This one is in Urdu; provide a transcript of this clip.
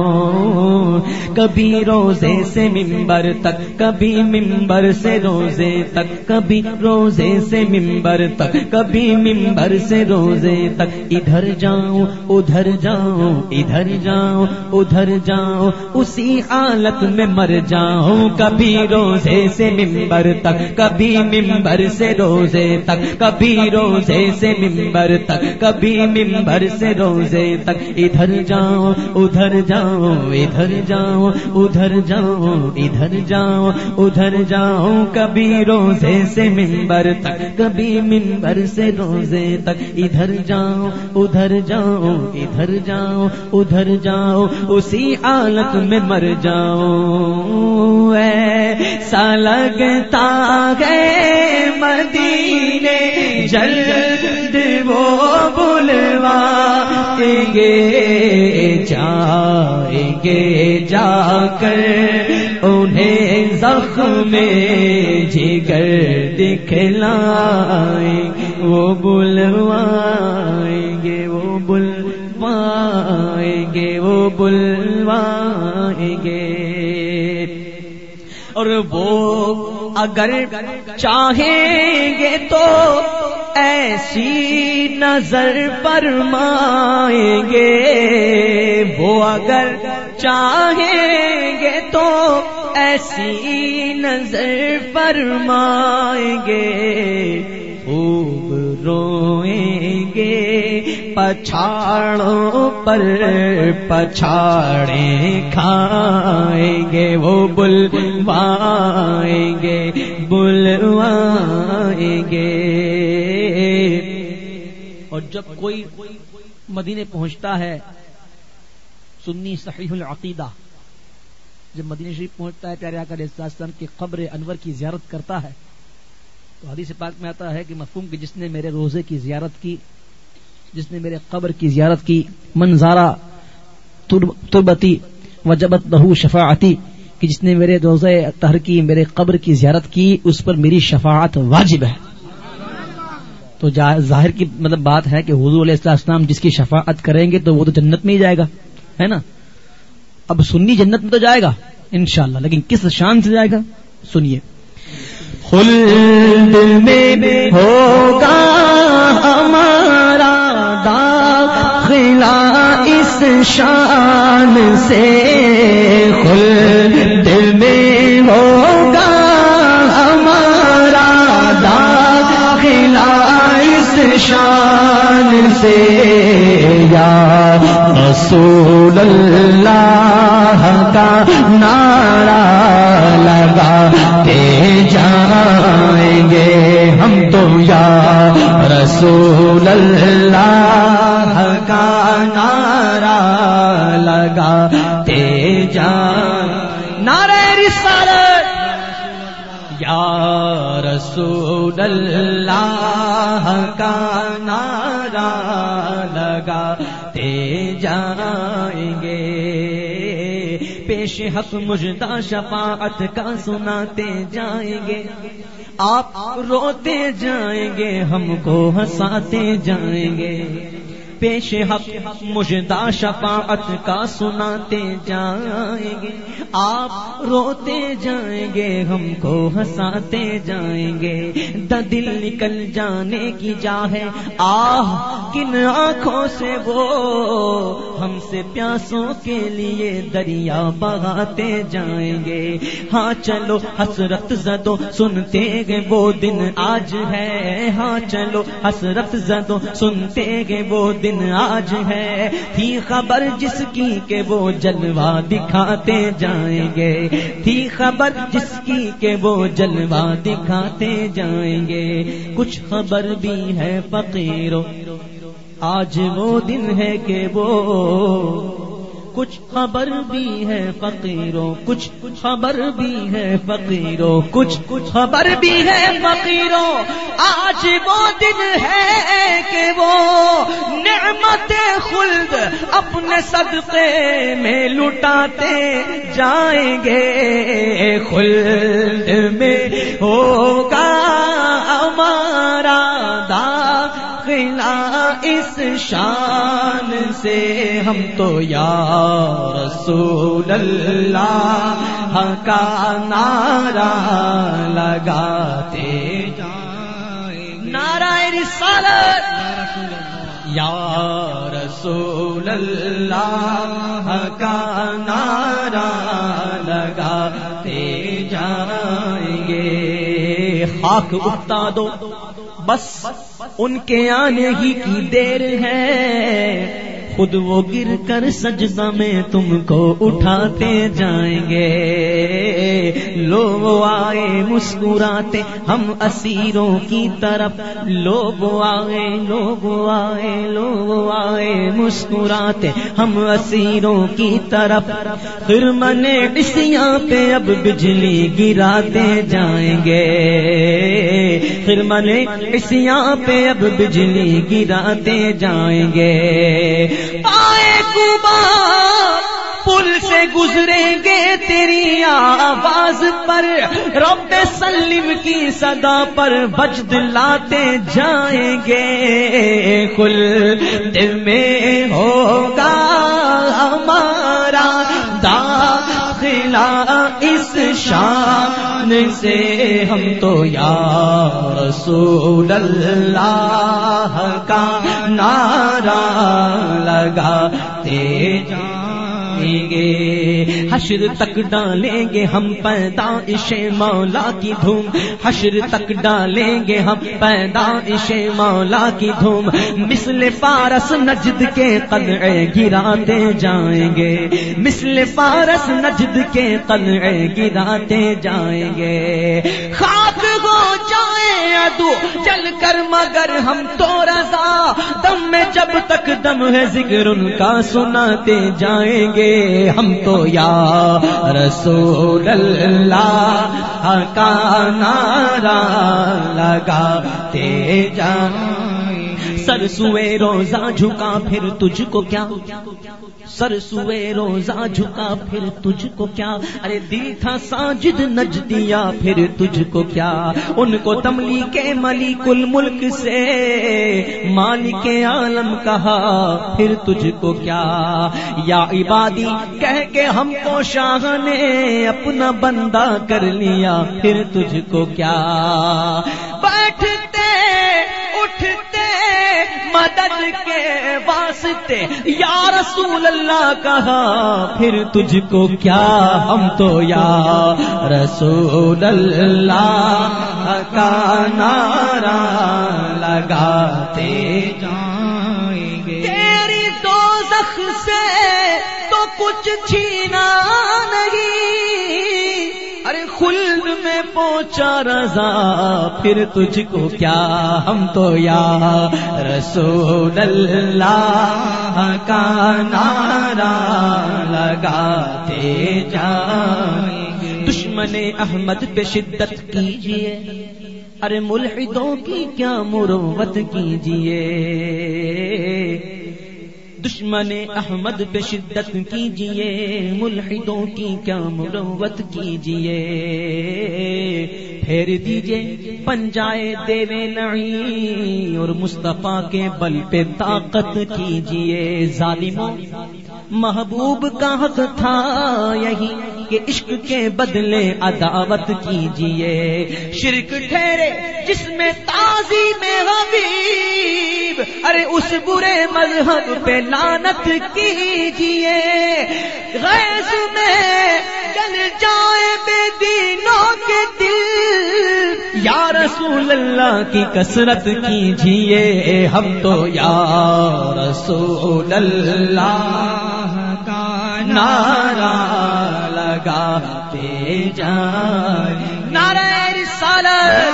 Oh. کبھی روزے سے ممبر تک، کبھی ممبر سے روزے تک، کبھی روزے سے ممبر تک، کبھی ممبر سے روزے تک۔ ادھر جاؤں ادھر جاؤں ادھر جاؤں ادھر جاؤں، اسی حالت میں مر جاؤں۔ کبھی روزے سے ممبر تک، کبھی ممبر سے روزے تک، کبھی روزے سے ممبر تک، کبھی ممبر سے روزے تک۔ ادھر جاؤں ادھر جاؤں، ادھر جاؤں، ادھر جاؤں ادھر جاؤں ادھر جاؤں، کبھی روزے سے ممبر تک، کبھی ممبر سے روزے تک، ادھر جاؤں ادھر جاؤں ادھر جاؤں ادھر جاؤں، اسی حالت میں مر جاؤں۔ ایسا لگتا گئے مدینے، جلد وہ بلوا گے۔ جائیں گے جا کر، انہیں زخم جگر دکھلائیں وہ بلوائیں گے، وہ بلوائیں گے، وہ بلوائیں گے۔ اور وہ اگر چاہیں گے تو ایسی نظر فرمائیں گے۔ وہ اگر چاہیں گے تو ایسی نظر فرمائیں گے۔ خوب روئیں گے پچھاڑوں پر پچھاڑے کھائیں گے، وہ بلوائیں گے بلوائیں گے۔ اور جب کوئی مدینے پہنچتا ہے سنی صحیح العقیدہ۔ جب مدینہ شریف پہنچتا ہے، پیارے آکر اسلام کی قبر انور کی زیارت کرتا ہے۔ تو حدیث پاک میں آتا ہے کہ مفہوم کہ جس نے میرے روزے کی زیارت کی، جس نے میرے قبر کی زیارت کی منظارہ تربتی وجبت بہو شفاعتی، کہ جس نے میرے روزے تہر کی، میرے قبر کی زیارت کی، اس پر میری شفاعت واجب ہے۔ تو ظاہر کی مطلب بات ہے کہ حضور علیہ السلام جس کی شفاعت کریں گے تو وہ تو جنت میں ہی جائے گا۔ ہے نا؟ اب سنی جنت میں تو جائے گا، انشاءاللہ، لیکن کس شان سے جائے گا؟ سنیے۔ خلد میں ہوگا ہمارا داخلہ اس شان سے۔ خلد میں ہوگا ہمارا داخلہ اس شان سے۔ یا رسول اللہ کا نعرہ لگاتے جائیں گے ہم تو یا رسول اللہ کا نعرہ لگاتے جائیں نعرہ رسالت یا رسول اللہ کا پیش حق مجدہ شفاعت کا سناتے جائیں گے۔ آپ روتے جائیں گے، ہم کو ہنساتے جائیں گے۔ پیش حق، مجدہ شفاعت کا سناتے جائیں گے۔ آپ روتے جائیں گے، ہم کو ہنساتے جائیں گے۔ دل نکل جانے کی جا ہے۔ آہ، کن آنکھوں سے وہ ہم سے پیاسوں کے لیے دریا بہاتے جائیں گے۔ ہاں چلو، حسرت زدو سنتے گے، وہ دن آج ہے۔ ہاں چلو، حسرت زدو سنتے گے، وہ دن آج ہے۔ تھی خبر جس کی کہ وہ جلوہ دکھاتے جائیں گے۔ تھی خبر جس کی کہ وہ جلوہ دکھاتے جائیں گے۔ کچھ خبر بھی ہے فقیروں۔ آج وہ دن ہے کہ وہ کچھ خبر بھی ہے فقیروں۔ کچھ خبر بھی ہے فقیروں۔ کچھ کچھ خبر بھی ہے فقیروں۔ آج وہ دن ہے کہ وہ خلد اپنے صدقے میں لٹاتے جائیں گے۔ خلد میں ہوگا ہمارا داخلہ۔ اس اس شان سے ہم تو یا رسول اللہ کا نعرہ لگاتے نعرہ رسالت۔ یا رسول اللہ کا نعرہ لگاتے جائیں گے خاک اٹھتا دو۔ بس ان کے آنے ہی کی دیر ہے۔ خود وہ گر کر سجدہ میں تم کو اٹھاتے جائیں گے۔ لوگ آئے مسکراتے ہم اسیروں کی طرف۔ لوگ آئے لوگ آئے لوگ آئے مسکراتے ہم اسیروں کی طرف۔ پھر منے ڈسیاں پہ اب بجلی گراتے جائیں گے۔ پھر منے ڈسیاں پہ اب بجلی گراتے جائیں گے۔ پل سے گزریں گے تیری آواز پر۔ رب سلیم کی صدا پر بجد لاتے جائیں گے۔ کل دل میں ہوگا ہمارا داخلہ۔ اس شان سے ہم تو یا رسول اللہ کا نعرہ لگاتے جائیں گے۔ حشر تک ڈالیں گے ہم، پیدائش مولا کی دھوم۔ حشر تک ڈالیں گے ہم، پیدائش مولا کی دھوم۔ مثل فارس نجد کے قلعے گراتے جائیں گے۔ مثل فارس نجد کے قلعے گراتے جائیں گے۔ خاک جائیں ادو چل کر مگر ہم تو رضا۔ دم میں جب تک دم ہے ذکر ان کا سناتے جائیں گے۔ ہم تو یا رسول اللہ کا نعرہ لگاتے جائیں۔ سر سوے روزہ جھکا، پھر تجھ کو کیا؟ سر سوے روزہ جھکا، پھر تجھ کو کیا؟ ارے دل تھا ساجد نج دیا پھر تجھ کو کیا؟ ان کو تملی کے ملک الملک سے مالک عالم کہا، پھر تجھ کو کیا؟ یا عبادی، کہہ کے ہم کو شاہ نے اپنا بندہ کر لیا، پھر تجھ کو کیا؟ واسطے یا رسول اللہ کہا، پھر تجھ کو کیا ہم تو یا رسول اللہ کا نعرہ لگاتے جائیں گے۔ تیری دو سے تو کچھ چھینا نہیں۔ خلد میں پہنچا رضا، پھر تجھ کو کیا ہم تو یا رسول اللہ کا نعرہ لگاتے جائیں گے۔ دشمن احمد پہ شدت کیجیے ارے ملحدوں کی کیا مروت کیجیے دشمن احمد پہ شدت کیجیے ملحدوں کی کیا مروت کیجیے پھیر دیجیے پنجائے دیوے نعی اور مصطفیٰ کے بل پہ طاقت کیجیے ظالموں، محبوب کا حق تھا، یہی کہ عشق کے بدلے عداوت کیجیے شرک ٹھہرے جس میں تازی میں حبیب، ارے اس برے مذہب پہ لانت کیجیے غیظ میں جل جائے بے دینوں کے دل۔ یا رسول اللہ کی کثرت کیجیے ہم تو یا رسول اللہ کا نعرہ۔ لگاتے جائیں۔ نعرہ رسالت۔